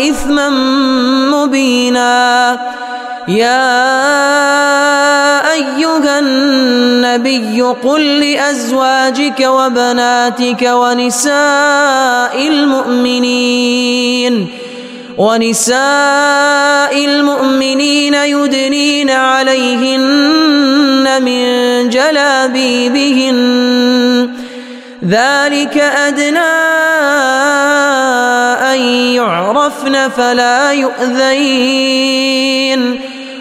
واثما مبينا. يا أيها النبي قل لأزواجك وبناتك ونساء المؤمنين ونساء المؤمنين يدنين عليهن من جلابيبهن. ذلك أدنى يعرفن فلا يؤذين.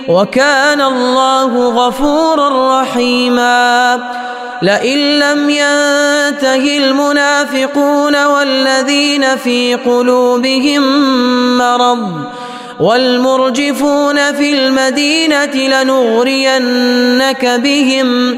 وكان الله غفورا رحيما. لئن لم ينته المنافقون والذين في قلوبهم مرض والمرجفون في المدينة لنغرينك بهم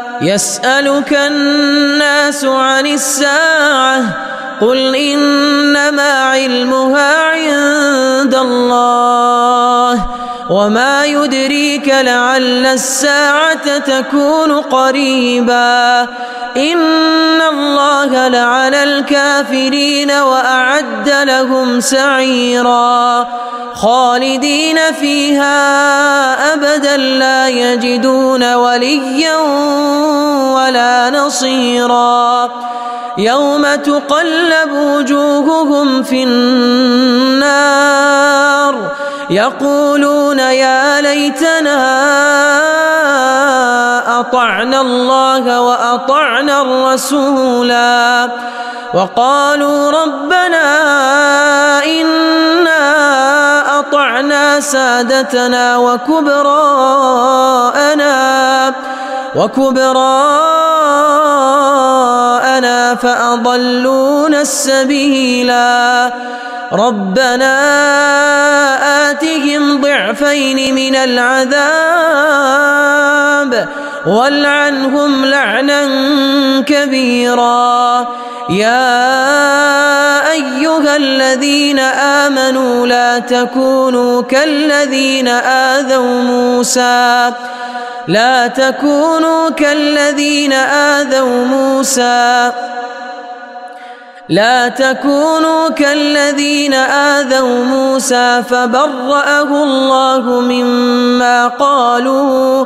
يسألك الناس عن الساعة قل إنما علمها عند الله وما يدريك لعل الساعة تكون قريبا إن الله لعن الكافرين وأعد لهم سعيرا خالدين فيها أبدا لا يجدون وليا ولا نصيرا يوم تقلب وجوههم في النار يقولون يا ليتنا أطعنا الله وأطعنا الرسولا وقالوا ربنا إنا أطعنا سادتنا وكبراءنا وكبراءنا فأضلونا السبيلا ربنا آتهم ضعفين من العذاب والعنهم لعنا كبيرا. يا أيها الذين آمنوا لا تكونوا كالذين آذوا موسى. لا تكونوا كالذين آذوا موسى. لا تكونوا كالذين آذوا موسى فبرأه الله مما قالوا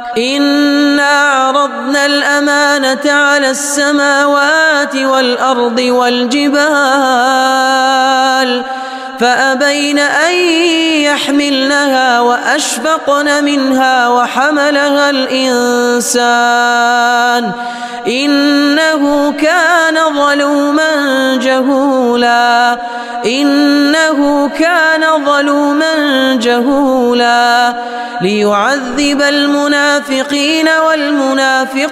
الأمانة على السماوات والأرض والجبال فأبين أن يحملنها وأشفقن منها وحملها الإنسان إنه كان ظلوما جهولا إنه كان ظلوما جهولا ليعذب المنافقين والمنافقات